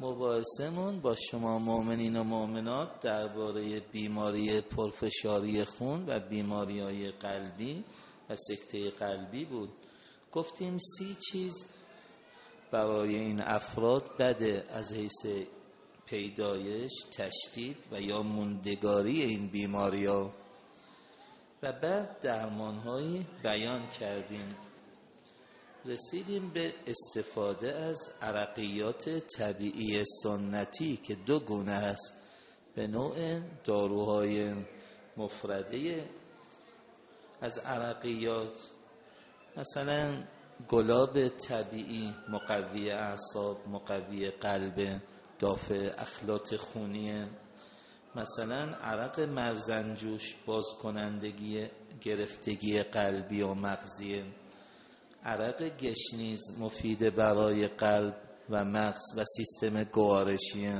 مباحثمون با شما مؤمنین و مؤمنات درباره بیماری پرفشاری خون و بیماری های قلبی و سکته قلبی بود. گفتیم سی چیز برای این افراد بده از حیث پیدایش تشدید و یا موندگاری این بیماری ها. و بعد درمان بیان کردیم. رسیدیم به استفاده از عرقیات طبیعی سنتی که دو گونه است به نوع داروهای مفرده از عرقیات. مثلا گلاب طبیعی مقوی اعصاب مقوی قلب دافع اخلاط خونی. مثلا عرق مرزنجوش باز کنندگی گرفتگی قلبی و مغزی. عرق گشنیز مفید برای قلب و مغز و سیستم گوارشی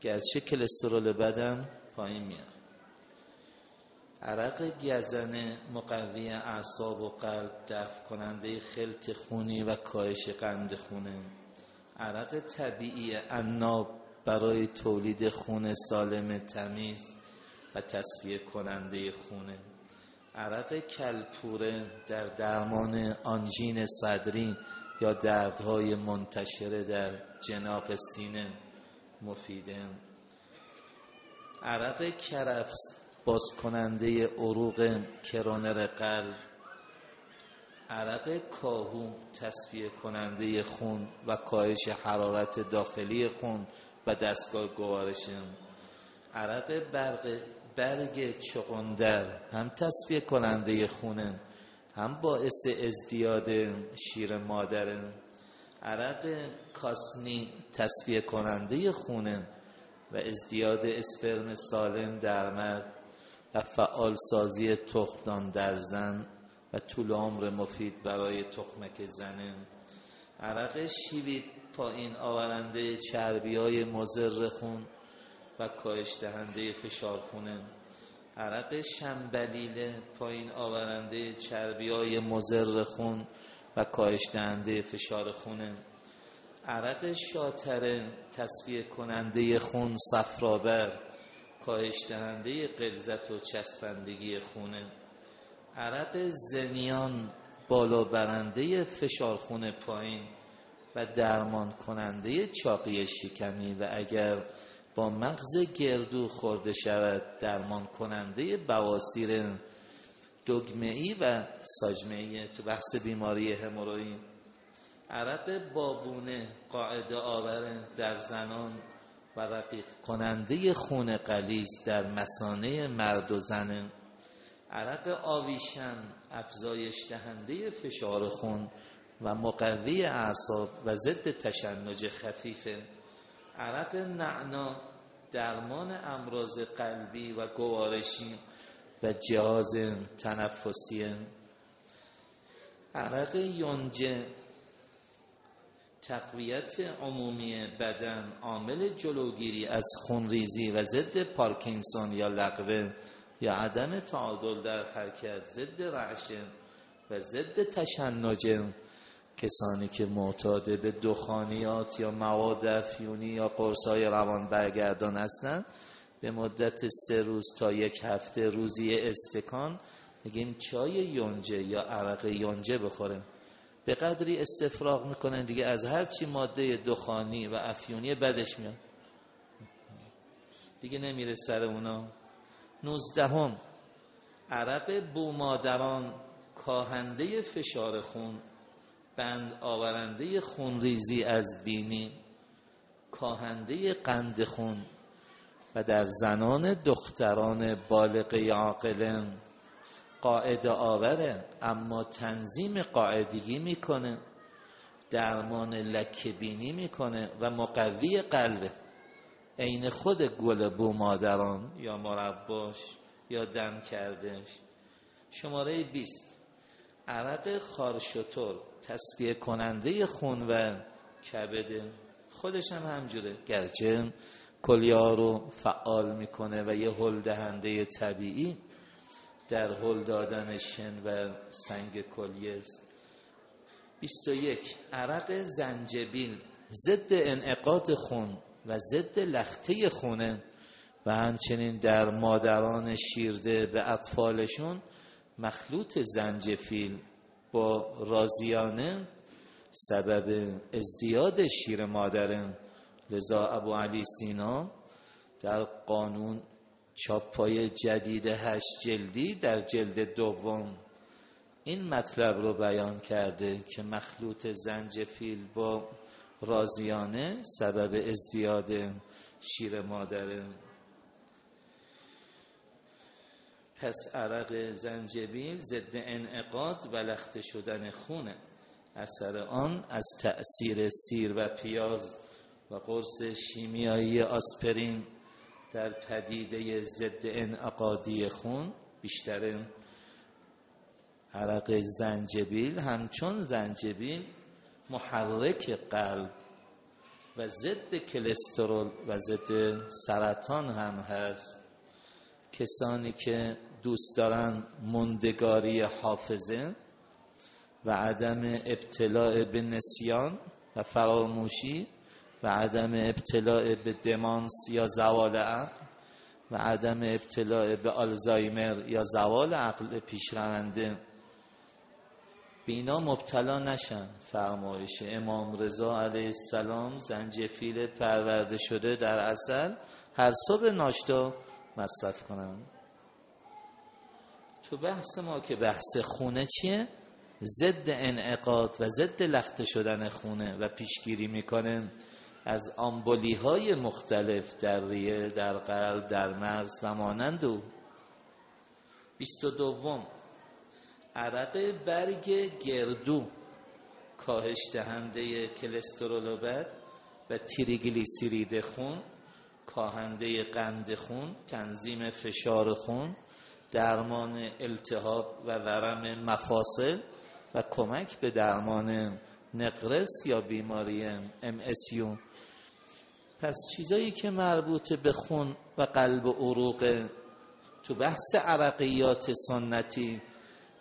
گرچه کلسترول بدن پایین میاد. عرق گزنه مقوی اعصاب و قلب دفع کننده خلط خونی و کاهش قند خونه. عرق طبیعی عناب برای تولید خون سالم تمیز و تصفیه کننده خونه. عرق کلپوره در درمان آنژین صدری یا دردهای منتشره در جناق سینه مفیده. عرق کرفس باز کننده عروق کرونر قلب. عرق کاهو تصفیه کننده خون و کاهش حرارت داخلی خون و دستگاه گوارش عرق برق برگ چقندر هم تصفیه کننده خونه هم باعث ازدیاد شیر مادر. عرق کاسنی تصفیه کننده خونه و ازدیاد اسپرم سالم در مرد و فعال سازی تخمدان در زن و طول عمر مفید برای تخمک زنه عرق شیوید پایین آورنده چربی های مزر خون و کاهش دهنده فشار خونه عرق شنبلیل پایین آورنده چربی های مزر خون و کاهش دهنده فشار خونه عرق شاتره تصفیه کننده خون صفرابر کاهش دهنده قلزت و چسبندگی خونه عرق زنیان بالا برنده فشار خون پایین و درمان کننده چاقی شکمی و اگر با مغز گردو خورده شود درمان کننده بواسیر دگمه و ساجمه تو بحث بیماری هموروئید عرق بابونه قاعده آور در زنان و رقیق کننده خون قلیز در مسانه مرد و زن. عرق آویشن افزایش دهنده فشار خون و مقوی اعصاب و ضد تشنج خفیفه. عرق نعنا درمان امراض قلبی و گوارشی و جهاز تنفسی. عرق یونجه تقویت عمومی بدن عامل جلوگیری از خونریزی و ضد پارکینسون یا لقوه یا عدم تعادل در حرکت ضد رعشه و ضد تشنج کسانی که معتاد به دخانیات یا مواد افیونی یا قرصای روان برگردان هستند به مدت سه روز تا یک هفته روزی استکان میگیم چای یونجه یا عرق یونجه بخوریم. به قدری استفراغ می‌کنن دیگه از هرچی ماده دخانی و افیونی بدش میاد. دیگه نمیره سر اونا. نوزدهم عرق بومادران کاهنده فشار خون بند آورنده خونریزی از بینی کاهنده قند خون و در زنان دختران بالغ عاقل قاعده آوره اما تنظیم قاعدگی می‌کنه درمان لکه بینی می‌کنه و مقوی قلبه. عین خود گل بو مادران یا مرباش یا دم کردش شماره 20 عرق خارشتور تصفیه کننده خون و کبده خودش هم همجوره. گرچه کلیا رو فعال می‌کنه و یه هل دهنده طبیعی در هل دادن شن و سنگ کلیه. است 21 عرق زنجبیل. ضد انعقاد خون و ضد لخته خونه و همچنین در مادران شیرده به اطفالشون مخلوط زنجفیل با رازیانه سبب ازدیاد شیر مادره لذا ابو علی سینا در قانون چاپای جدید هشت جلدی در جلد دوم این مطلب رو بیان کرده که مخلوط زنجفیل با رازیانه سبب ازدیاد شیر مادره پس عرق زنجبیل ضد انعقاد و لخته شدن خونه اثر آن از تأثیر سیر و پیاز و قرص شیمیایی آسپرین در پدیده ضد انعقادی خون بیشتر عرق زنجبیل همچون زنجبیل محرک قلب و ضد کلسترول و ضد سرطان هم هست. کسانی که دوست دارن مندگاری حافظه و عدم ابتلاع به نسیان و فراموشی و عدم ابتلاع به دمانس یا زوال عقل و عدم ابتلاع به آلزایمر یا زوال عقل پیشرونده. بینا مبتلا نشن فرمایش امام رضا علیه السلام زنجفیل پرورده شده در اصل. هر صبح ناشتا مصرف کنن. تو بحث ما که بحث خونه چیه؟ ضد انعقاد و ضد لخته شدن خونه و پیشگیری می‌کنه از آمبولی های مختلف در ریه، در قلب، در مغز و مانند او بیست و دوم عرق برگ گردو کاهش دهنده کلسترول و بد و تریگلیسیرید خون کاهنده قند خون تنظیم فشار خون درمان التهاب و ورم مفاصل و کمک به درمان نقرس یا بیماری MSU پس چیزایی که مربوط به خون و قلب و عروق تو بحث عرقیات سنتی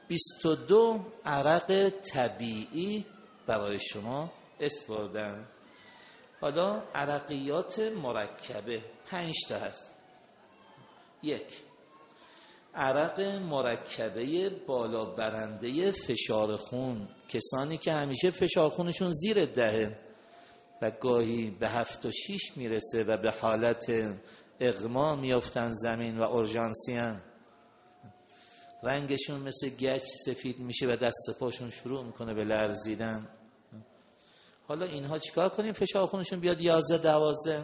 22 عرق طبیعی برای شما اسپردن. حالا عرقیات مرکبه پنج تا هست. یک عرق مرکبه بالا برنده فشار خون. کسانی که همیشه فشار خونشون زیر دهه و گاهی به هفت و شیش می‌رسه و به حالت اغما میافتن زمین و اورژانسیان. رنگشون مثل گچ سفید میشه و دست پاشون شروع می‌کنه به لرزیدن. حالا اینها چیکار کنیم؟ فشار خونشون بیاد یازده دوازده.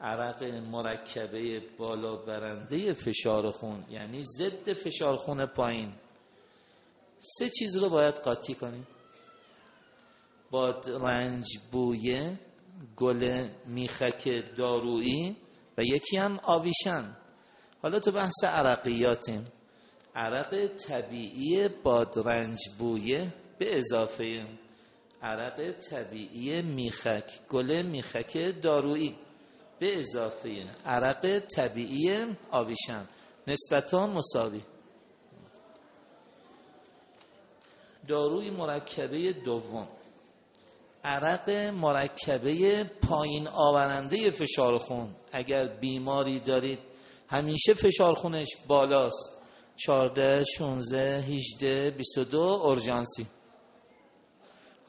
عرق مرکبه بالا برنده فشار خون یعنی ضد فشار خون پایین. سه چیز رو باید قاطی کنیم. با رنج بویه گل میخک دارویی و یکی هم آویشن حالا تو بحث عرقیاتیم. عرق طبیعی بادرنج بویه به اضافه. عرق طبیعی میخک گل میخک دارویی. به اضافه عرق طبیعی آویشن نسبت ها مساوی. داروی مرکبه دوم. عرق مرکبه پایین آورنده فشار خون. اگر بیماری دارید همیشه فشار خونش بالاست. 14 16 18 22 اورژانسی.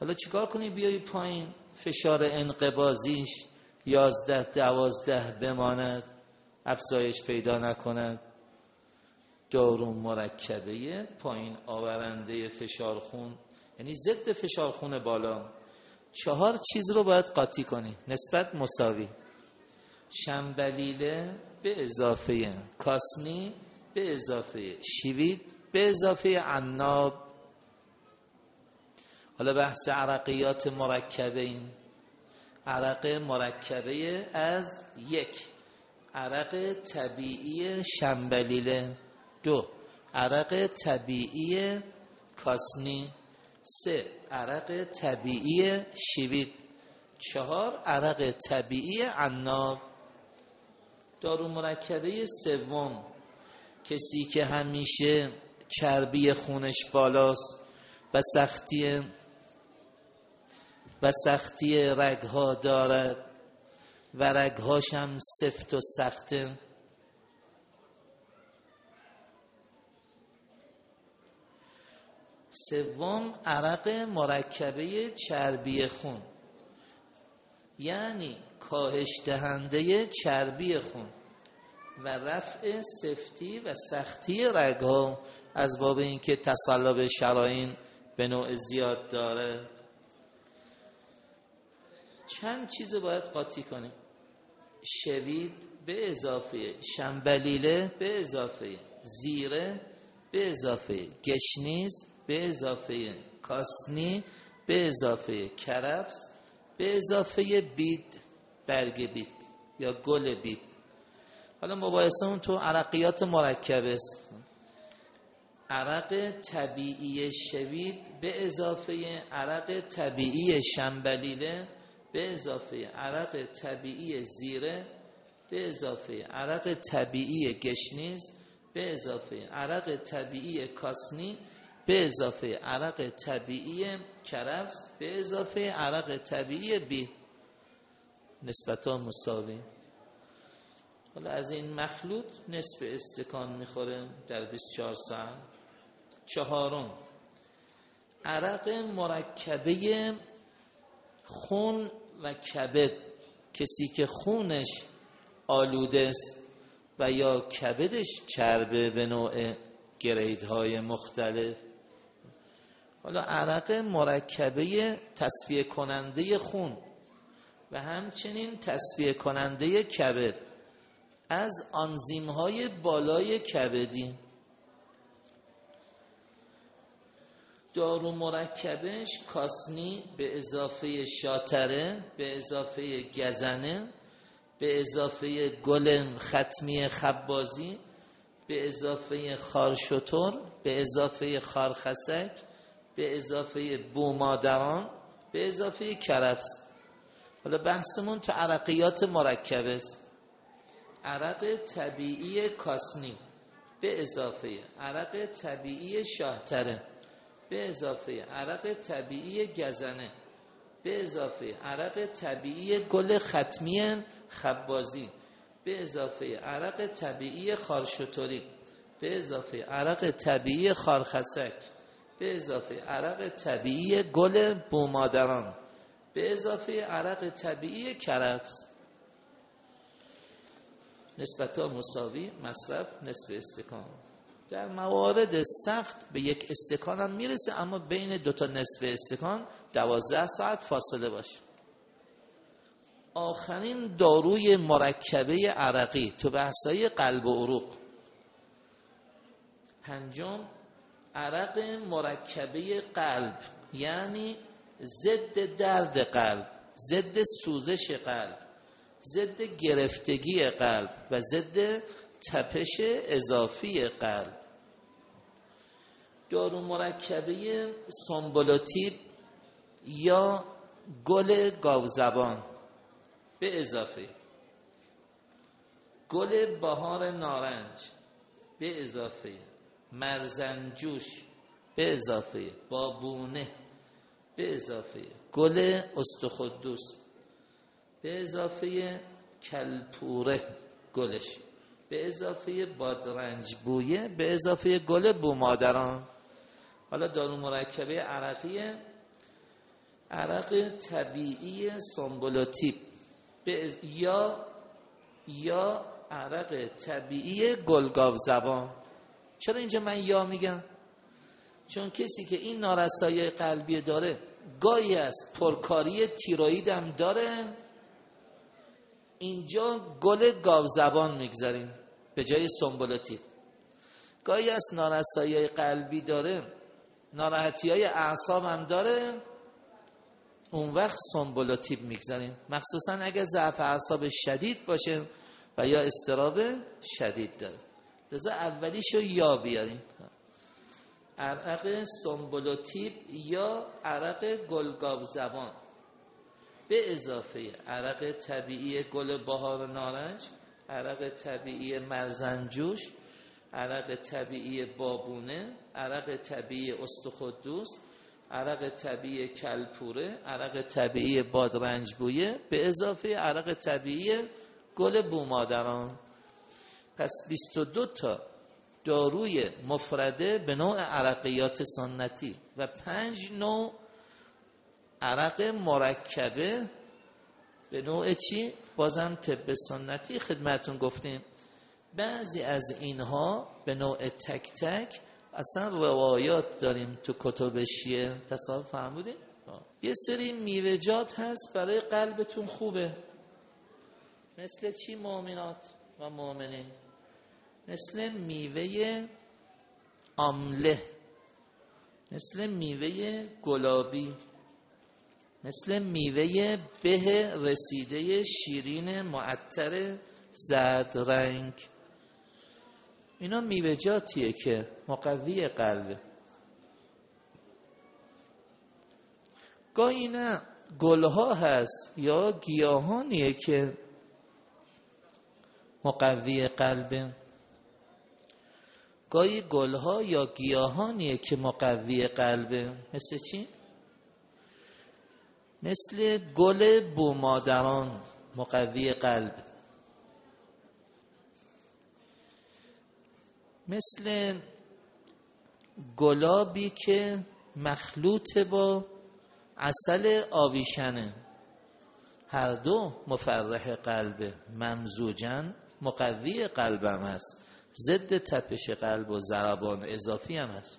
حالا چیکار کنی؟ بیای پایین. فشار انقبازیش یازده دوازده بماند افزایش پیدا نکند. دارو مرکبه پایین آورنده فشار خون یعنی ضد فشار خون بالا. چهار چیز رو باید قاطی کنی نسبت مساوی. شنبلیله به اضافه کاسنی به اضافه شیوید به اضافه عناب. حالا بحث عرقیات مرکبه این. عرق مرکبه از یک. عرق طبیعی شنبلیله دو. عرق طبیعی کاسنی سه. عرق طبیعی شیوید. چهار. عرق طبیعی عناب. دارو مرکبه سوم. کسی که همیشه چربی خونش بالاست و سختی و سختی رگها دارد و رگهاش هم سفت و سخته. سوم عرق مرکبه چربی خون. یعنی کاهش دهنده چربی خون و رفع سفتی و سختی رگها از باب اینکه تصلب شراین به نوع زیاد داره. چند چیز باید قاطی کنیم. شوید به اضافه شنبلیله به اضافه زیره به اضافه گشنیز به اضافه کاسنی به اضافه کرفس به اضافه بید برگ بید یا گل بید حالا مباحثه اون تو عرقیات مرکب است. عرق طبیعی شوید به اضافه عرق طبیعی شنبلیله به اضافه عرق طبیعی زیره به اضافه عرق طبیعی گشنیز به اضافه عرق طبیعی کاسنی به اضافه عرق طبیعی کرفس به اضافه عرق طبیعی بی. نسبتا مساوی. حالا از این مخلوط نصف استکان می‌خوره در 24 ساعت. چهارم عرق مرکبه خون و کبد. کسی که خونش آلوده است و یا کبدش چربه به نوع گریدهای مختلف. حالا عرق مرکبه تصفیه کننده خون و همچنین تصفیه کننده کبد. از آنزیم های بالای کبدی. دارو مرکبش کاسنی به اضافه شاتره به اضافه گزنه به اضافه گل ختمی خبازی به اضافه خارشتور به اضافه خارخسک به اضافه بومادران به اضافه کرفس. حالا بحثمون تو عرقیات مرکب است. عرق طبیعی کاسنی به اضافه. عرق طبیعی شاهتره به اضافه عرق طبیعی گزنه به اضافه عرق طبیعی گل ختمی خبازی به اضافه عرق طبیعی خارشتوری به اضافه عرق طبیعی خارخسک به اضافه عرق طبیعی گل بومادران به اضافه عرق طبیعی کرفس. نسبتا مساوی مصرف نصف استکان. در موارد سخت به یک استکان هم می‌رسه اما بین دو تا نصف استکان دوازده ساعت فاصله باشه. آخرین داروی مرکبه عرقی تو بحثای قلب و عروق. پنجم عرق مرکبه قلب یعنی ضد درد قلب ضد سوزش قلب ضد گرفتگی قلب و ضد تپش اضافی قلب. دارو مرکبه سنبولوتیب یا گل گاوزبان به اضافه. گل بهار نارنج. به اضافه. مرزنجوش. به اضافه. بابونه. به اضافه. گل استخدوس. به اضافه کلپوره گلش. به اضافه بادرنج بویه. به اضافه گل بومادران. حالا دارو مرکبه عرقی عرق طبیعی سنبولوتیپ یا یا عرق طبیعی گلگاو زبان. چرا اینجا من یا میگم؟ چون کسی که این نارسایی قلبی داره گاهی از پرکاری تیروید داره. اینجا گل گاو زبان می‌گذاریم. به جای سنبولوتیپ گاهی از نارسایی قلبی داره ناراحتی های اعصاب هم داره. اون وقت سنبولوتیپ می‌گذاریم. مخصوصا اگر ضعف اعصاب شدید باشه و یا استراب شدید داره. لذا اولیشو یا بیاریم. عرق سنبولوتیپ یا عرق گلگاب زبان. به اضافه عرق طبیعی گل بهار نارنج عرق طبیعی مرزنجوش عرق طبیعی بابونه عرق طبیعی استخدوس عرق طبیعی کلپوره عرق طبیعی بادرنج بویه به اضافه عرق طبیعی گل بومادران. پس 22 تا داروی مفرده به نوع عرقیات سنتی و پنج نوع عرق مرکبه. به نوع چی؟ بازم طب سنتی خدمتون گفتیم. بعضی از اینها به نوع تک تک اصلا روایات داریم تو کتب شیعه. تصاحب فرمودیم یه سری میوجات هست برای قلبتون خوبه. مثل چی مؤمنات و مؤمنین؟ مثل میوه آمله. مثل میوه گلابی. مثل میوه به رسیده شیرین معطر زرد رنگ. اینا میوجاتیه که مقوی قلبه گاهی نه گلها هست یا گیاهانیه که مقوی قلبه گاهی گلها یا گیاهانیه که مقوی قلبه مثل چی؟ مثل گل بومادران مقوی قلب. مثل گلابی که مخلوط با اصل آویشنه هر دو مفرح قلب. ممزوجن مقوی قلبم هست ضد تپش قلب و ضربان اضافی هم هست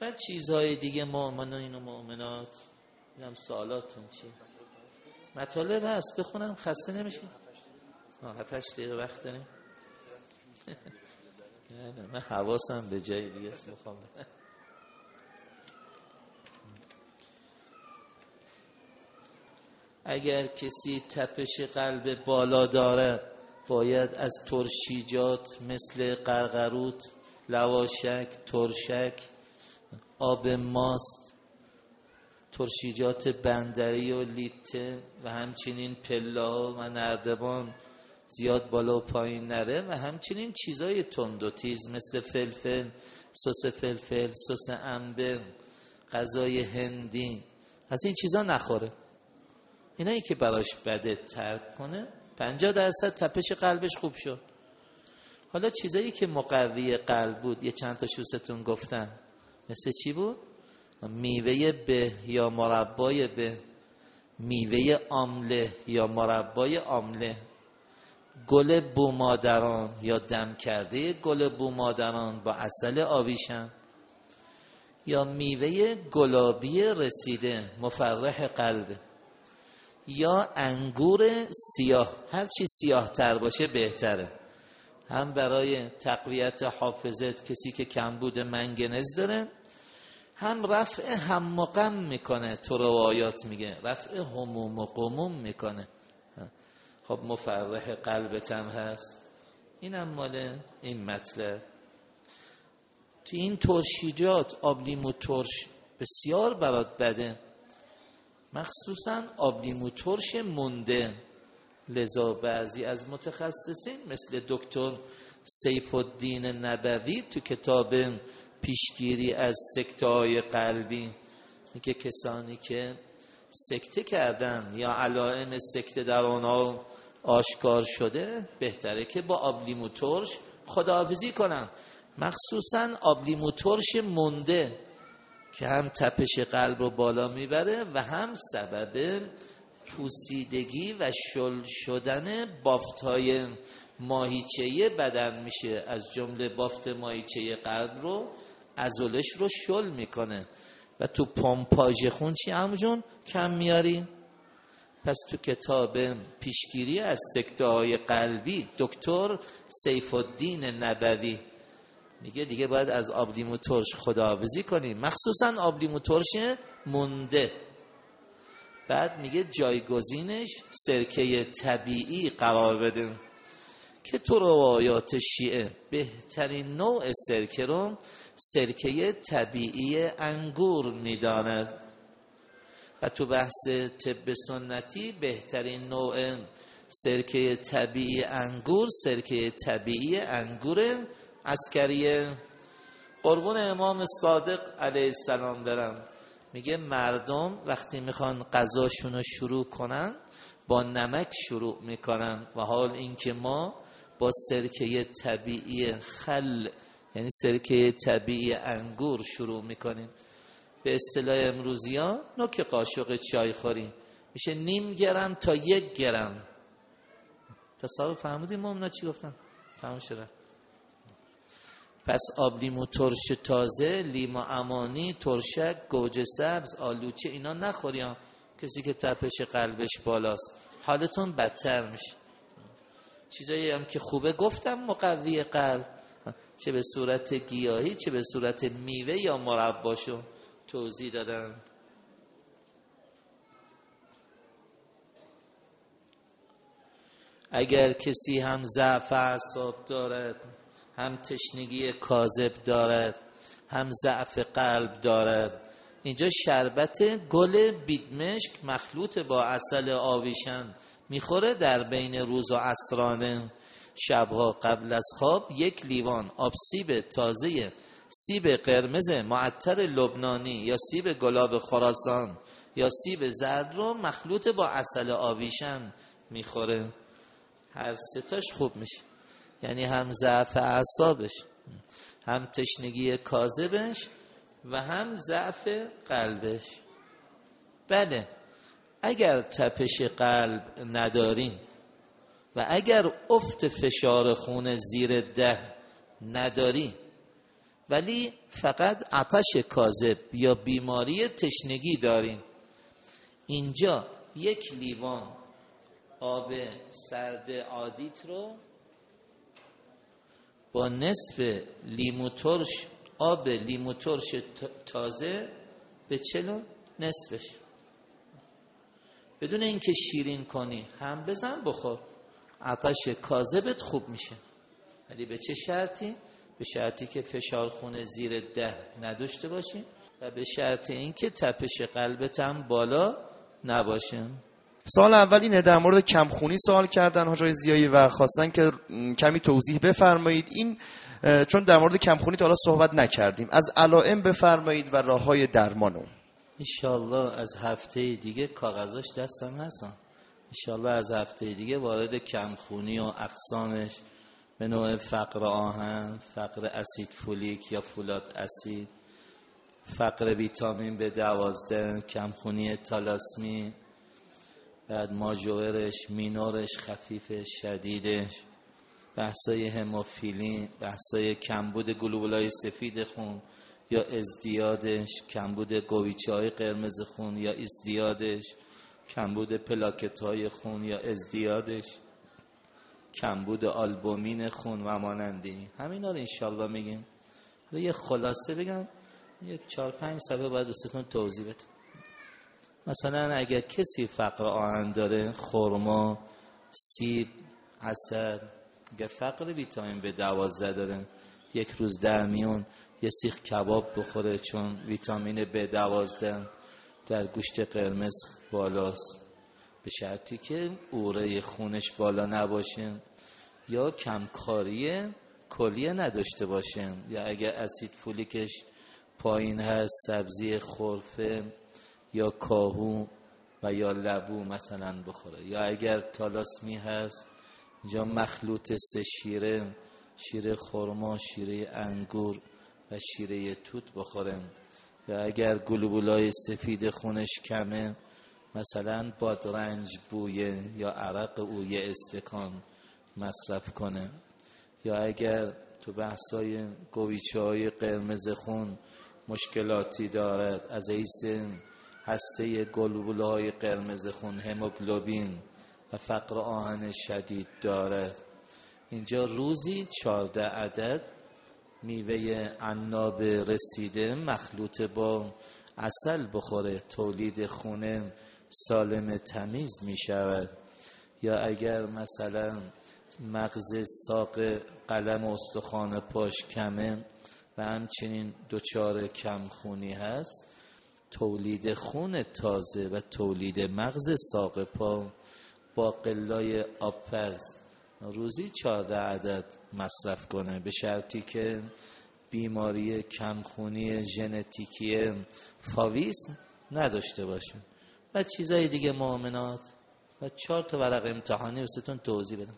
و چیزهای دیگه مؤمنین و مؤمنات. اینم سوالاتون چی مطالب هست. بخونم. خسته نمیشه هشت دقیقه وقت داریم من حواسم به جای دیگه می‌خوام. اگر کسی تپش قلب بالا داره باید از ترشیجات مثل قرقروت لواشک ترشک آب ماست ترشیجات بندری و لیته و همچنین پلا و نردبان زیاد بالا و پایین نره و همچنین چیزای تند و تیز مثل فلفل سس فلفل سس انبه غذای هندی از این چیزا نخوره. اینایی که براش بده ترک کنه پنجاه درصد تپش قلبش خوب شد. حالا چیزایی که مقوی قلب بود یه چند تاشو ستون گفتن. مثل چی بود؟ میوه به یا مربای به. میوه آمله یا مربای آمله. گل بومادران یا دم کرده گل بومادران با اصل آویشن یا میوه گلابی رسیده مفرح قلبه یا انگور سیاه هرچی سیاه تر باشه بهتره. هم برای تقویت حافظت کسی که کمبود منگنز داره هم رفع هم مقم می‌کنه تو روایات میگه. رفع هموم و قموم می‌کنه. خب مفرح قلبتم هست. اینم مال این مطلب. تو این ترشیجات آبلیمو ترش بسیار برات بده. مخصوصا آبلیمو ترش منده. لذا بعضی از متخصصین مثل دکتر سیف الدین نبوی تو کتاب پیشگیری از سکته های قلبی میگه کسانی که سکته کردن یا علائم سکته در آنها آشکار شده بهتره که با آبلیمو ترش خداحافظی کنن مخصوصا آبلیمو ترش منده که هم تپش قلب رو بالا می‌بره و هم سبب پوسیدگی و شل شدن بافت های ماهیچه بدن میشه. از جمله بافت ماهیچه قلب رو ازولش رو شل می‌کنه. و تو پمپاژ خون چی همون کم میاری؟ پس تو کتاب پیشگیری از سکته های قلبی دکتر سیف الدین نبوی میگه دیگه باید از آب لیمو ترش خداحافظی کنیم مخصوصا آب لیمو ترش مونده. بعد میگه جایگزینش سرکه طبیعی قرار بده که تو روایات شیعه بهترین نوع سرکه رو سرکه طبیعی انگور می‌داند. و تو بحث طب سنتی بهترین نوع سرکه طبیعی انگور سرکه طبیعی انگور عسکریه قربون امام صادق علیه السلام دارم. میگه مردم وقتی می‌خوان غذاشون رو شروع کنن با نمک شروع می‌کنن و حال اینکه ما با سرکه طبیعی خل یعنی سرکه طبیعی انگور شروع می‌کنیم. به اصطلاح امروزی ها نوک قاشق چای خوریم میشه نیم گرم تا یک گرم. تصاحب فهمودیم ما چی گفتم تمام شده. پس آب لیمو ترش تازه لیمو امانی ترشک گوجه سبز آلوچه اینا نخوریم کسی که تپش قلبش بالاست. حالتون بدتر میشه. چیزایی هم که خوبه گفتم مقوی قلب. چه به صورت گیاهی چه به صورت میوه یا مرباشو توضیح دادم اگر کسی هم ضعف اعصاب دارد هم تشنگی کاذب دارد هم ضعف قلب دارد اینجا شربت گل بیدمشک مخلوط با اصل آویشن می‌خوره در بین روز و عصرانه. شبها قبل از خواب یک لیوان آب سیب تازه سیب قرمز معطر لبنانی یا سیب گلاب خراسان یا سیب زرد رو مخلوط با اصل آویشن می‌خوره. هر ستاش خوب میشه. یعنی هم ضعف اعصابش هم تشنگی کاذبش و هم ضعف قلبش. بله اگر تپش قلب نداریم و اگر افت فشار خون زیر ده نداری ولی فقط عطش کاذب یا بیماری تشنگی داریم. اینجا یک لیوان آب سرد عادیت رو با نصف لیمو ترش آب لیمو ترش تازه به چلو نصفش. بدون اینکه شیرین کنی هم بزن بخور. عطش کاذبت خوب میشه. ولی به چه شرطی؟ به شرطی که فشار خون زیر ده نداشته باشی و به شرط اینکه تپش قلبت هم بالا نباشه سال اول اینه در مورد کمخونی سوال کردن حاجای زیایی و خواستن که کمی توضیح بفرمایید. این چون در مورد کمخونی تا حالا صحبت نکردیم. از علائم بفرمایید و راه های درمان اون. انشالله از هفته دیگه کاغذاش دستم هستم انشالله از هفته دیگه وارد کمخونی و اقسامش به نوع فقر آهن فقر اسید فولیک یا فولات اسید فقر ویتامین به دوازده کمخونی تالاسمی بعد ماجورش مینورش خفیفش شدیدش بحثای هموفیلین بحثای کمبود گلوبولای سفید خون یا ازدیادش کمبود گویچه های قرمز خون یا ازدیادش کمبود پلاکت های خون یا ازدیادش. کمبود آلبومین خون و مانندی. همین رو انشالله میگیم. یه خلاصه بگم یک چهار پنج صفحه باید دوستتون توضیح بده. مثلا اگر کسی فقر آهن داره خورما سیب عسل اگر فقر ویتامین به دوازده داره یک روز در میون یه سیخ کباب بخوره چون ویتامین به دوازده در گوشت قرمز بالاست. به شرطی که اوره خونش بالا نباشه. یا کمکاری کلیه نداشته باشه یا اگر اسید فولیکش پایین هست سبزی خورفه یا کاهو و یا لبو مثلا بخوره. یا اگر تالاسمی هست اینجا مخلوط سه شیره شیره خرما شیره انگور و شیره توت بخورن یا اگر گلوبولای سفید خونش کمه مثلا بادرنج بویه یا عرق اویه استکان. مصرف کنه. یا اگر تو بحثای گویچه های قرمز خون مشکلاتی دارد از ایس هسته گلوبول های قرمز خون هموگلوبین و فقر آهن شدید دارد. اینجا روزی چارده عدد میوه عناب رسیده مخلوط با اصل بخوره. تولید خونه سالم تمیز می شود یا اگر مثلا مغز ساق قلم استخوان پاش کمه و همچنین دچار کمخونی هست. تولید خون تازه و تولید مغز ساق پا با قلای آبپز. روزی چهارده عدد مصرف کنه به شرطی که بیماری کمخونی ژنتیکی فاویس نداشته باشه. و چیزای دیگه مؤمنات. و چهار تا ورق امتحانی وستون توضیح بدم.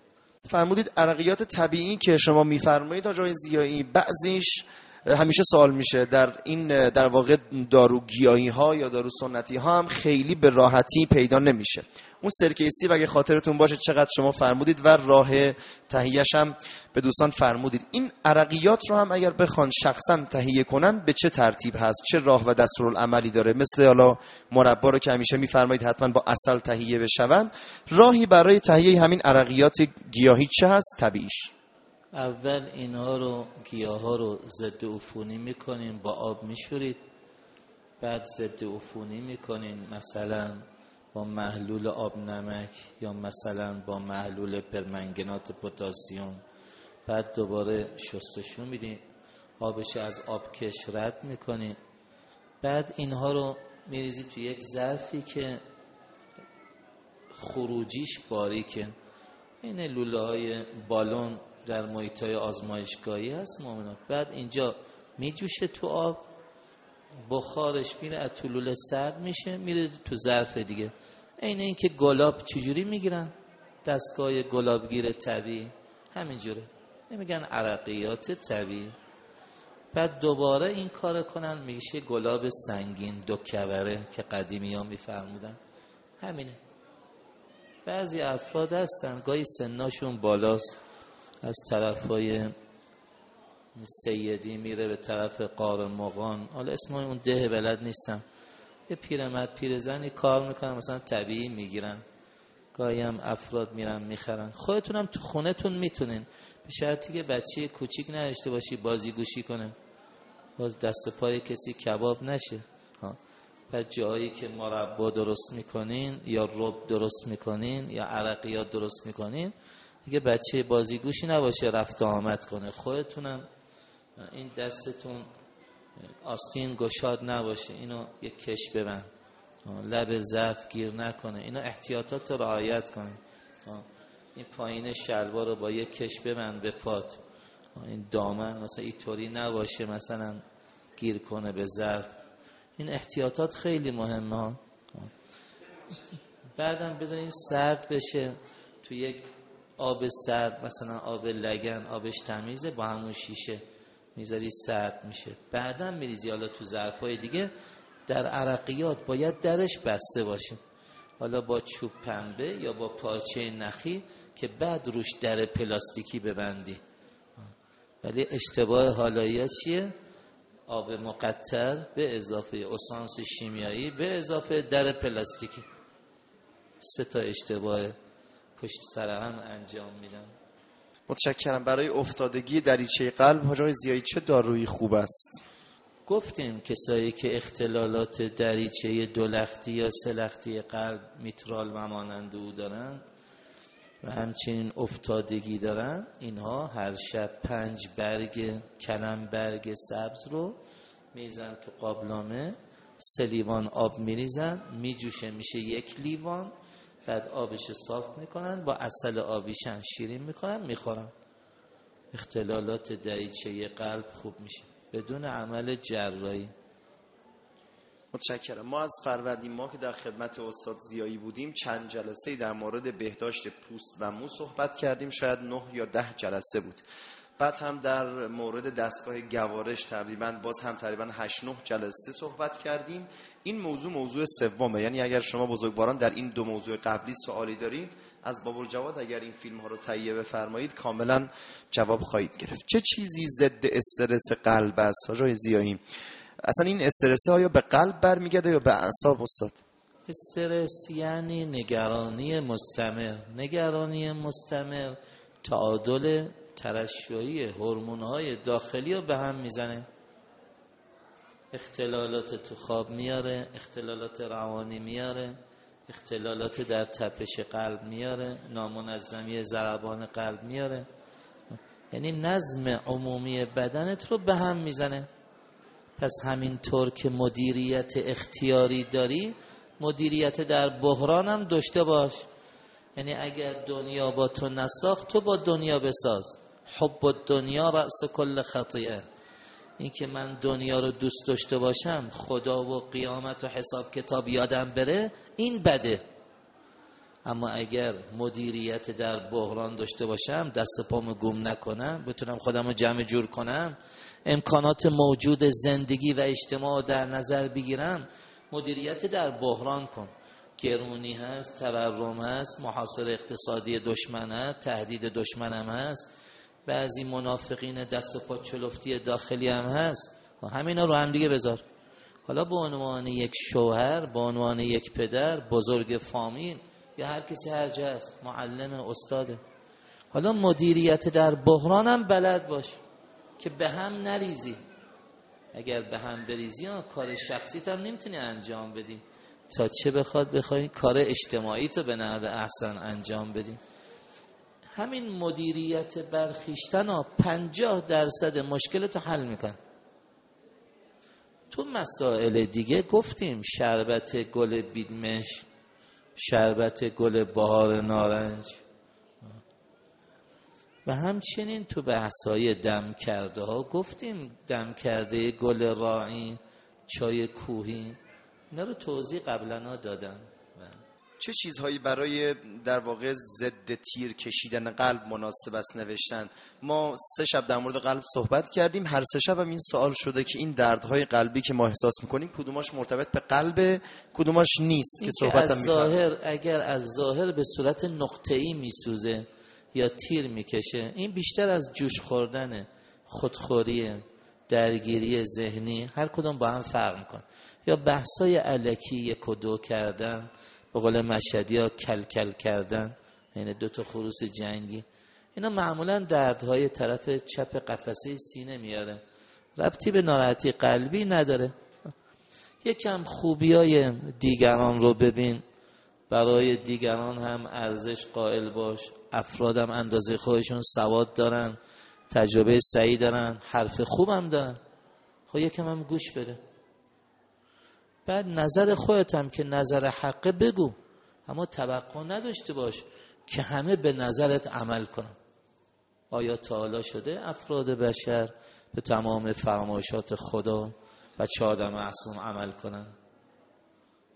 فرمودید عرقیات طبیعی که شما میفرمایید آقای زیایی بعضیش همیشه سوال میشه در این در واقع داروگیایی ها یا دارو سنتی ها هم خیلی به راحتی پیدا نمیشه. اون سرکه و اگه خاطرتون باشه چقدر شما فرمودید و راه تهیهش هم به دوستان فرمودید. این عرقیات رو هم اگر بخوان شخصا تهیه کنن به چه ترتیب هست؟ چه راه و دستورالعملی داره؟ مثل حالا مربا رو که همیشه میفرمایید حتما با اصل تهیه بشون راهی برای تهیه همین عرقیات گیاهی چه هست؟ طبیعیش. اول اینها رو گیاه ها رو ضد عفونی می‌کنیم با آب میشورید. بعد ضد عفونی می‌کنین مثلا با محلول آب نمک یا مثلا با محلول پرمنگنات پتاسیم بعد دوباره شستشون میدین. آبش از آب کش رد می‌کنین. بعد اینها رو میریزید تو یک ظرفی که خروجیش باریکه. این لوله های بالون در محیط های آزمایشگاهی هست مؤمنات بعد اینجا میجوشه تو آب بخارش میره از طولول سرد میشه میره تو ظرف دیگه. این اینکه گلاب چجوری می‌گیرن؟ دستگاه گلابگیر طبیعی. همینجوره. نمیگن عرقیات طبیعی. بعد دوباره این کار کنن میشه گلاب سنگین دو کبره که قدیمی ها میفرمودن. همینه. بعضی افراد هستن گاهی سناشون بالاست. از طرف های سیدی میره به طرف قار مغان حالا اسم اون ده بلد نیستم. یه پیرمرد پیرزنی کار می‌کنن مثلا طبیعی می‌گیرن. گاهی هم افراد میرن می‌خرن. خودتونم تو خونتون می‌تونین. به شرطی که بچه کوچیک نداشته باشی بازی گوشی کنه باز دست پای کسی کباب نشه. ها. بعد جایی که مربا درست می‌کنین یا رب درست می‌کنین یا عرقیات درست می‌کنین دیگه بچه بازیگوشی نباشه رفت آمد کنه. خودتونم این دستتون آستین گشاد نباشه. اینو یک کش ببند. لب ضعف گیر نکنه. اینو احتیاطات رو رعایت کنه. این پایین شلوار رو با یک کش ببند به پات. این دامن مثلا اینطوری نباشه مثلا گیر کنه به ظرف این احتیاطات خیلی مهمه. بعدم بذارین سرد بشه. تو یک آب سرد مثلا آب لگن آبش تمیزه با همون شیشه می‌ذاری سرد میشه. بعدا میریزی حالا تو ظرفای دیگه در عرقیات باید درش بسته باشه. حالا با چوب پنبه یا با پارچه نخی که بعد روش در پلاستیکی ببندی. ولی اشتباه حالایی چیه؟ آب مقطر به اضافه اسانس شیمیایی به اضافه در پلاستیکی. سه تا اشتباه پشت سر هم انجام میدم. متشکرم. برای افتادگی دریچه قلب حاجای زیایی چه دارویی خوب است؟ گفتیم کسایی که اختلالات دریچه دولختی یا سلختی قلب میترال و مانند او دارن و همچنین افتادگی دارن اینها هر شب پنج برگ کلم برگ سبز رو میزن تو قابلامه. سه لیوان آب میریزن میجوشه میشه یک لیوان. بعد آبش صاف می‌کنن با اصل آبیشن شیرین می‌کنن می‌خورن. اختلالات دریچه قلب خوب میشه. بدون عمل جراحی. متشکرم. ما از فروردین ما که در خدمت استاد زیایی بودیم چند جلسه در مورد بهداشت پوست و مو صحبت کردیم. شاید نه یا ده جلسه بود. بعد هم در مورد دستگاه گوارش تقریبا باز هم تقریبا 8 9 جلسه صحبت کردیم. این موضوع موضوع سومه. یعنی اگر شما بزرگواران در این دو موضوع قبلی سوالی دارید از بابور جواد اگر این فیلم ها رو تهیه بفرمایید کاملا جواب خواهید گرفت. چه چیزی ضد استرس قلب است؟ آقای زیایی اصلا این استرس ها یا به قلب برمیگرده یا به اعصاب استاد؟ استرس یعنی نگرانی مستمر. نگرانی مستمر تعادل ترشحی هورمون های داخلی رو به هم می‌زنه. اختلالات تو خواب میاره اختلالات روانی میاره اختلالات در تپش قلب میاره نامنظمی ضربان قلب میاره. یعنی نظم عمومی بدنت رو به هم می‌زنه. پس همینطور که مدیریت اختیاری داری مدیریت در بحران هم داشته باش. یعنی اگر دنیا با تو نساخت تو با دنیا بساز. حب دنیا رأس کل خطیه این که من دنیا رو دوست داشته باشم خدا و قیامت و حساب کتاب یادم بره این بده. اما اگر مدیریت در بحران داشته باشم دست پامو گم نکنم بتونم خودم رو جمع جور کنم امکانات موجود زندگی و اجتماع در نظر بگیرم مدیریت در بحران کن. گرونی هست تورم هست محاصر اقتصادی دشمن هست تهدید دشمنم هست. بعضی منافقین دست و پا چلفتی داخلی هم هست. و همینا رو هم دیگه بذار. حالا به عنوان یک شوهر به عنوان یک پدر بزرگ فامیل یا هر کسی هر جا هست معلم استاده حالا مدیریت در بحران هم بلد باش که به هم نریزی. اگر به هم بریزی کار شخصیت هم نمی‌تونی انجام بدی. تا چه بخواد بخوای کار اجتماعی تو به نحو احسن انجام بدی. همین مدیریت برخیشتن ها پنجاه درصد مشکلت حل میکن تو مسائل دیگه گفتیم شربت گل بیدمش شربت گل بهار نارنج. و همچنین تو بحثای دم کرده ها گفتیم دم کرده گل راعی چای کوهی اینا رو توضیح قبلا دادم چه چیزهایی برای در واقع ضد تیر کشیدن قلب مناسب است نوشتن؟ ما سه شب در مورد قلب صحبت کردیم هر سه شب هم این سوال شده که این دردهای قلبی که ما احساس می‌کنیم کدوماش مرتبط به قلب کدوماش نیست که صحبت هم ظاهر اگر از ظاهر به صورت نقطه‌ای میسوزه یا تیر می‌کشه این بیشتر از جوش خوردن خودخوری درگیری ذهنی هر کدوم با هم فرق میکن یا بحثای علکی یک و دو کردن به قول مشهدی ها کل کل کردن یعنی دو تا خروس جنگی. اینا معمولا دردهای طرف چپ قفسه سینه میاره. ربطی به ناراحتی قلبی نداره. یکم خوبی های دیگران رو ببین. برای دیگران هم ارزش قائل باش. افرادم اندازه خودشون سواد دارن تجربه سعی دارن حرف خوبم دارن. خب یکم هم گوش بده. بعد نظر خودت هم که نظر حقه بگو. اما توقع نداشته باش که همه به نظرت عمل کنن. آیا تعالی شده افراد بشر به تمام فرمایشات خدا و چه آدم معصوم عمل کنن؟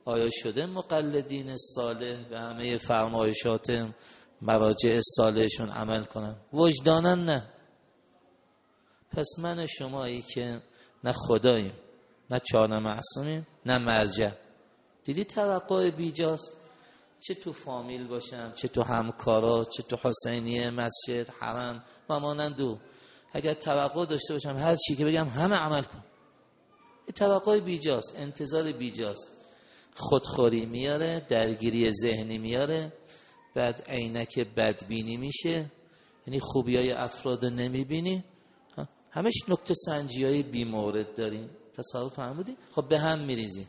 آیا شده مقلدین صالح به همه فرمایشات مراجع صالحشون عمل کنن؟ وجدانن نه. پس من شمایی که نه خداییم نه چهار معصومیم نه مرجع. دیدی توقع بیجاست؟ چه تو فامیل باشم چه تو همکارا چه تو حسینیه مسجد حرم و. مانندو اگر توقع داشته باشم هر چی که بگم همه عمل کن. توقع بیجاست انتظار بیجاست. خودخوری میاره درگیری ذهنی میاره بعد عینک بدبینی میشه. یعنی خوبی های افراد نمی‌بینی. همش نکته سنجی های بیمورد داریم. تصور فرمودی خب به هم میریزی.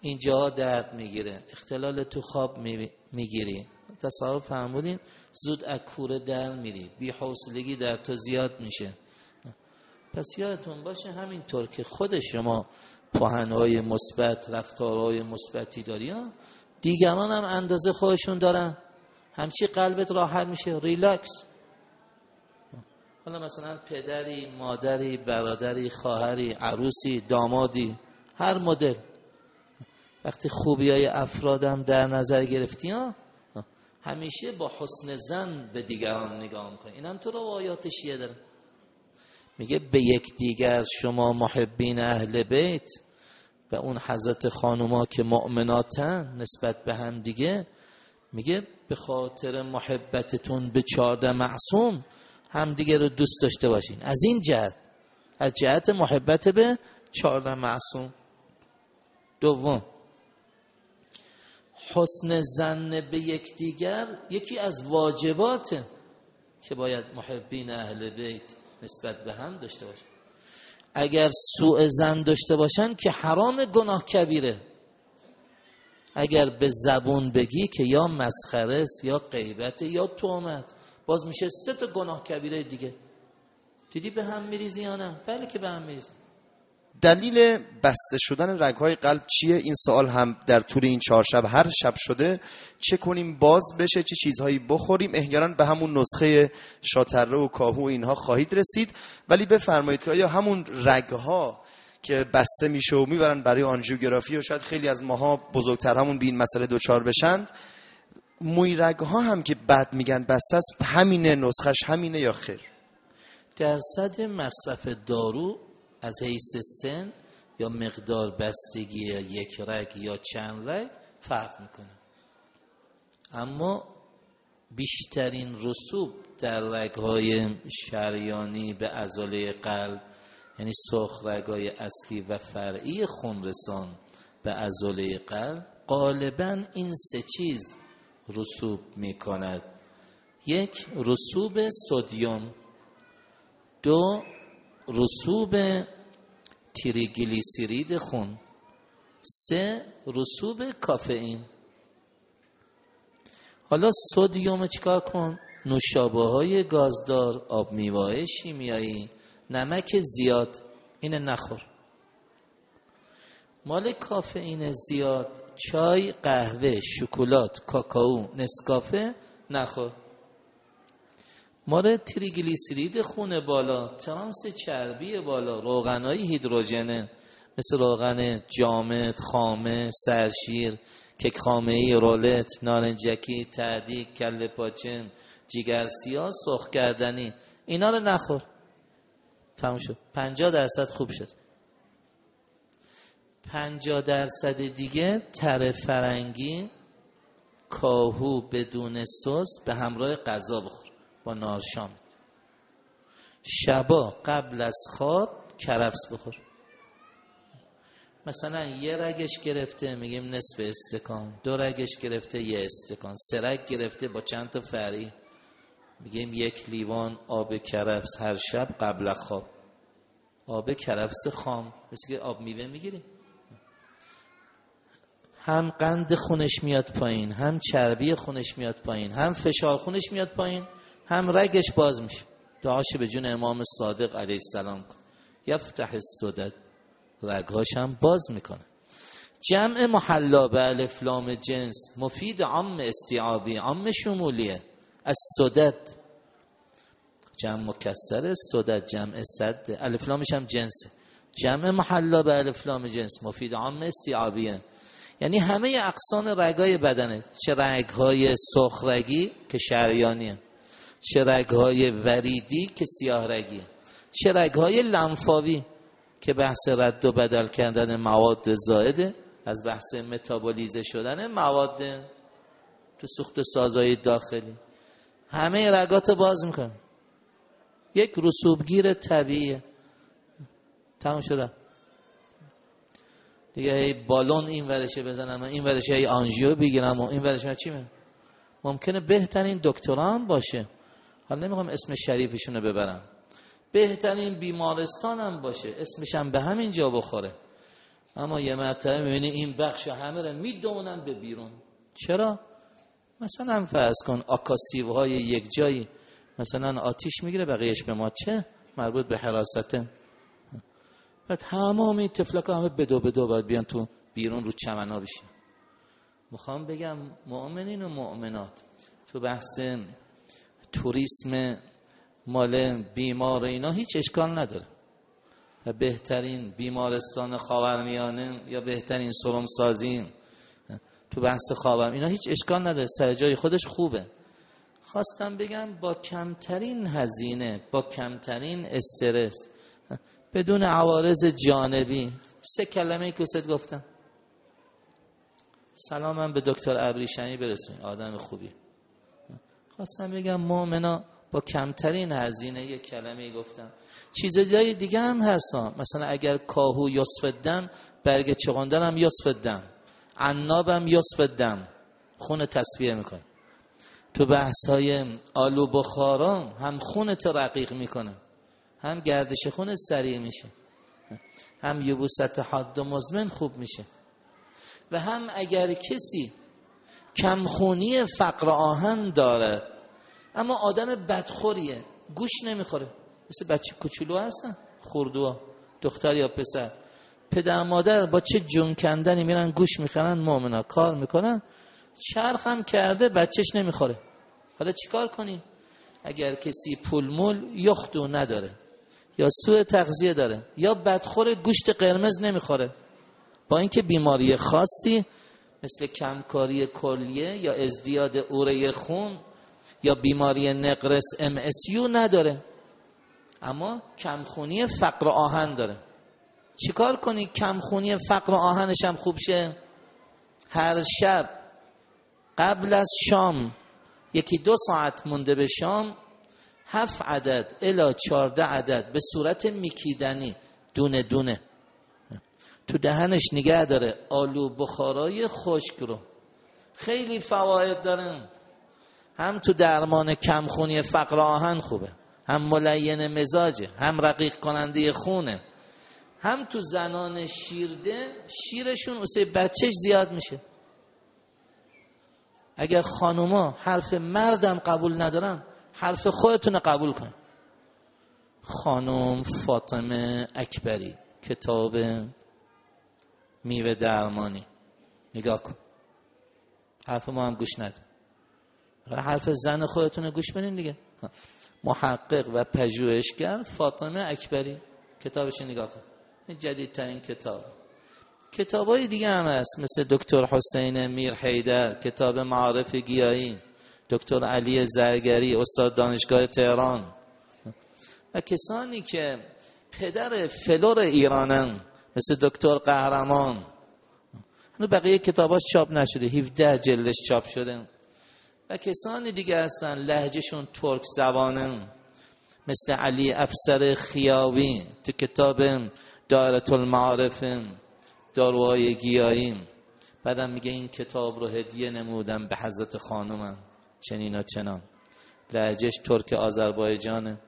اینجا درد می‌گیره. اختلال تو خواب می‌گیری. تصور فرمودین زود اکوره در میری. بی حوصلگی در تو زیاد میشه. پس یادتون باشه همینطور که خود شما پاهنهای مثبت رفتارهای مثبتی داری دیگران هم اندازه خودشون دارن. همچی قلبت راحت میشه. ریلکس. حالا مثلا پدری مادری برادری خواهری عروسی دامادی هر مدل. وقتی خوبی های افرادم در نظر گرفتی ها؟ همیشه با حسن زن به دیگران نگاه می‌کنی. این هم تو رو آیات شیعه داره. میگه به یک دیگر شما محبین اهل بیت و اون حضرت خانوما که مؤمناتن نسبت به هم دیگه میگه به خاطر محبتتون به چارده معصوم همدیگه رو دوست داشته باشین. از این جهت از جهت محبت به چهارده معصوم. دوم حسن زن به یکدیگر یکی از واجباته که باید محبین اهل بیت نسبت به هم داشته باشن. اگر سوء زن داشته باشن که حرام گناه کبیره. اگر به زبون بگی که یا مسخره است یا غیبت یا تومت باز میشه سه تا گناه کبیره دیگه. دیدی به هم میریزی یا نه؟ بله که به هم میریزی دلیل بسته شدن رگهای قلب چیه؟ این سوال هم در طول این چهار شب هر شب شده. چه کنیم؟ باز بشه چه چیزهایی بخوریم؟ احیانا به همون نسخه شاتره و کاهو و اینها خواهید رسید. ولی بفرمایید که آیا همون رگها که بسته میشه و می‌برن برای آنژیوگرافی و شاید خیلی از ماها بزرگتر همون به این مسئله دوچار بشند موی رگها هم که بد میگن بسته است همینه نسخش همینه یا خیر؟ درصد مصرف دارو از حیث سن یا مقدار بستگی یک رگ یا چند رگ فرق می‌کنه. اما بیشترین رسوب در رگهای شریانی به ازاله قلب یعنی سرخ رگای اصلی و فرعی خونرسان به ازاله قلب غالبا این سه چیز رسوب می‌کند. یک رسوب سودیوم دو رسوب تریگلیسیرید خون. سه رسوب کافئین. حالا سودیوم چیکار کن؟ نوشابه های گازدار آب میوه شیمیایی. نمک زیاد. اینه نخور. مال کافئین زیاد چای قهوه شکلات کاکائو نسکافه نخور. مال تریگلیسیرید خون بالا ترانس چربی بالا روغنای هیدروژنه مثل روغن جامد خامه سرشیر کک خامه ای رولت نارنجکی تعدیق کل پاچن جیگر سیاه سرخ کردنی. اینا رو نخور. تموم شد. پنجاه درصد خوب شد. پنجاه درصد دیگه تر فرنگی کاهو بدون سس به همراه غذا بخور با نارشام شبا قبل از خواب کرفس بخور. مثلا یه رگش گرفته میگیم نصف استکان. دو رگش گرفته یه استکان. سه رگ گرفته با چند تا فری. میگیم یک لیوان آب کرفس هر شب قبل خواب. آب کرفس خام. مثل که آب میوه می‌گیریم. هم قند خونش میاد پایین هم چربی خونش میاد پایین هم فشار خونش میاد پایین هم رگش باز میشه. دعاش به جون امام صادق علیه السلام کن. یفتح استودد رگهاش هم باز می‌کنه. جمع محلا به الفلام جنس مفید عام استیعابی عام شمولیه. از صدد جمع مکسر صدد جمع صد الفلامش هم جنسه. جمع محلا به الفلام جنس مفید عام استیعابیه یعنی همه اقسام رگای بدنه. چه رگهای سخرگی که شریانیه چه رگهای وریدی که سیاه رگیه چه رگهای لنفاوی که بحث رد و بدل کردن مواد زائده از بحث متابولیزه شدن مواد تو سوخت سازای داخلی. همه رگات باز می‌کنه یک رسوبگیر طبیعیه. تمام شده. دیگه ای بالون این ورشه بزنم این ورشه ای آنژیو بگیرم و این ورشه چی من ممکنه بهترین دکتران باشه. حالا نمی‌خوام اسم شریفشون رو ببرم. بهترین بیمارستان هم باشه. اسمش هم به همین جا بخوره. اما یه مرتبه می‌بینی این بخش همه رو می‌دونن به بیرون. چرا؟ مثلا فرض کن آکاسیو های یک جایی. مثلا آتیش می‌گیره بقیهش به ما چه؟ مربوط به حراسته بعد تمامی تفلک همه بدو بدو باید بیان تو بیرون رو چمنا بشین. می‌خوام بگم مؤمنین و مؤمنات تو بحث توریسم مال بیمار اینا هیچ اشکال نداره. و بهترین بیمارستان خاورمیانه یا بهترین سرم سازی تو بحث خاور اینا هیچ اشکال نداره. سر جای خودش خوبه. خواستم بگم با کمترین هزینه با کمترین استرس بدون عوارض جانبی. سه کلمه که گفتم. سلامم به دکتر ابریشمی برسون آدم خوبی. خواستم بگم مؤمنا با کمترین هزینه یک کلمه گفتم. چیز جای دیگه هم هستم مثلا اگر کاهو یصف دم برگ چغندر هم یصف دم عناب هم یصف دم خون تصفیه می‌کنه. تو بحث های آلو بخارا هم خونت رقیق می‌کنه. هم گردش خون سریع میشه. هم یبوست حاد و مزمن خوب میشه. و هم اگر کسی کمخونی فقر آهن داره اما آدم بدخوریه گوش نمی‌خوره. مثل بچه کوچولو هستن خوردو دختر یا پسر. پدر مادر با چه جون کندنی میرن گوش می‌خرن مؤمنا کار می‌کنن چرخ هم کرده بچهش نمی‌خوره. حالا چیکار کنی اگر کسی پولمول یختو نداره. یا سوء تغذیه داره یا بدخور گوشت قرمز نمی‌خوره. با اینکه بیماری خاصی مثل کمکاری کلیه یا ازدیاد اوره خون یا بیماری نقرس MSU نداره. اما کمخونی فقر آهن داره. چیکار کنی؟ کمخونی فقر آهنش هم خوب شه؟ هر شب قبل از شام یکی دو ساعت مونده به شام هفت عدد الا چارده عدد. به صورت میکیدنی. دونه دونه. تو دهنش نگه داره. آلو بخارای خشک رو. خیلی فواید دارن. هم تو درمان کمخونی فقر آهن خوبه. هم ملین مزاجه. هم رقیق کننده خونه. هم تو زنان شیرده شیرشون واسه بچهش زیاد میشه. اگر خانوما حرف مردم قبول ندارن حرف خودتون قبول کن. خانم فاطمه اکبری کتاب میوه درمانی. نگاه کن. حرف ما هم گوش ندیم حرف زن خودتون گوش بدین دیگه. محقق و پژوهشگر فاطمه اکبری. کتابش نگاه کن. جدیدترین کتاب. کتاب های دیگه هم هست. مثل دکتر حسین میر حیدر کتاب معارف گیایی. دکتر علی زرگری استاد دانشگاه تهران. و کسانی که پدر فلور ایرانن مثل دکتر قهرمان. بقیه کتاباش چاپ نشده 17 جلدش چاپ شده. و کسانی دیگه هستن لهجهشون ترک زبانن. مثل علی افسر خیاوی تو کتاب دایره المعارف داروهای گیاییم بعدم میگه این کتاب رو هدیه نمودم به حضرت خانومم چنین و چنان. لهجهش ترک آذربایجانه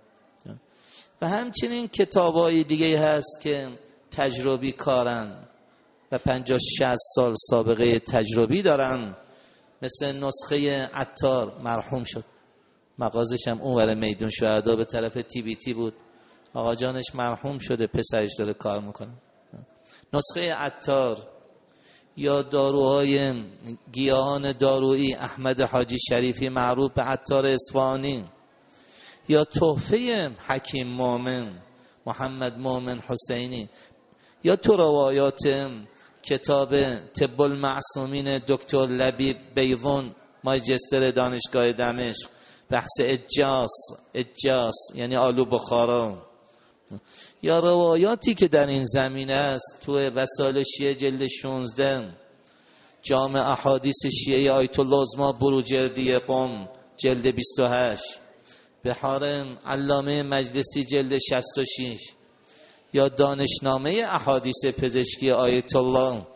و همچنین کتابای دیگه هست که تجربی کارن و پنجاه شست سال سابقه تجربی دارن. مثل نسخه عطار مرحوم شد. مغازش هم اون میدون شهدا به طرف تی بی تی بود. آقا جانش مرحوم شده پسرش داره کار می‌کنه. نسخه عطار یا داروهای گیاهان دارویی احمد حاجی شریفی معروف به عطار اصفهانی یا تحفه حکیم مومن محمد مومن حسینی یا تو روایات کتاب طب المعصومین دکتر لبیب بیوون ماجستر دانشگاه دمشق بحث اجاس اجاس یعنی آلو بخارا یا روایاتی که در این زمینه است تو وسال شیعه جلد 16 جامع احادیث شیعه آیت الله بروجردی قم جلد 28 بحار علامه مجلسی جلد 66 یا دانشنامه احادیث پزشکی آیت الله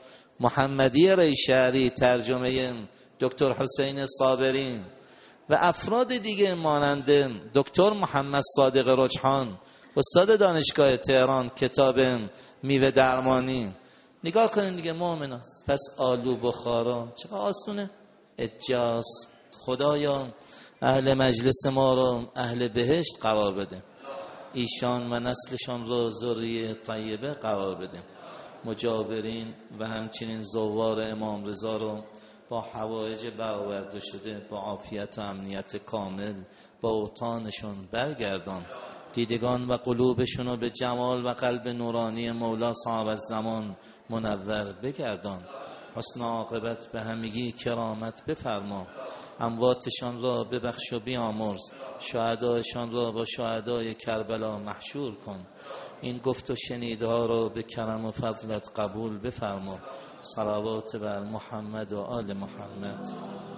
محمدی ریشهری ترجمه دکتر حسین صابرین و افراد دیگه مانند دکتر محمد صادق رجحان استاد دانشگاه تهران کتاب میوه درمانی. نگاه کنین دیگه مؤمنا پس آلو بخارا چقدر آسونه؟ اجاز. خدایا اهل مجلس ما رو اهل بهشت قرار بده. ایشان و نسلشان رو ذریه طیبه قرار بده. مجاورین و همچنین زوار امام رضا رو با حوایج برآورده شده با عافیت و امنیت کامل با اوتانشون برگردان. دیدگان و قلوبشون رو به جمال و قلب نورانی مولا صاحب زمان منور بگردان. حسن عاقبت به همگی کرامت بفرما. امواتشان را ببخش و بیامرز. شهدایشان را با شهدای کربلا محشور کن. این گفت و شنیدها را به کرم و فضلت قبول بفرما. صلوات بر محمد و آل محمد.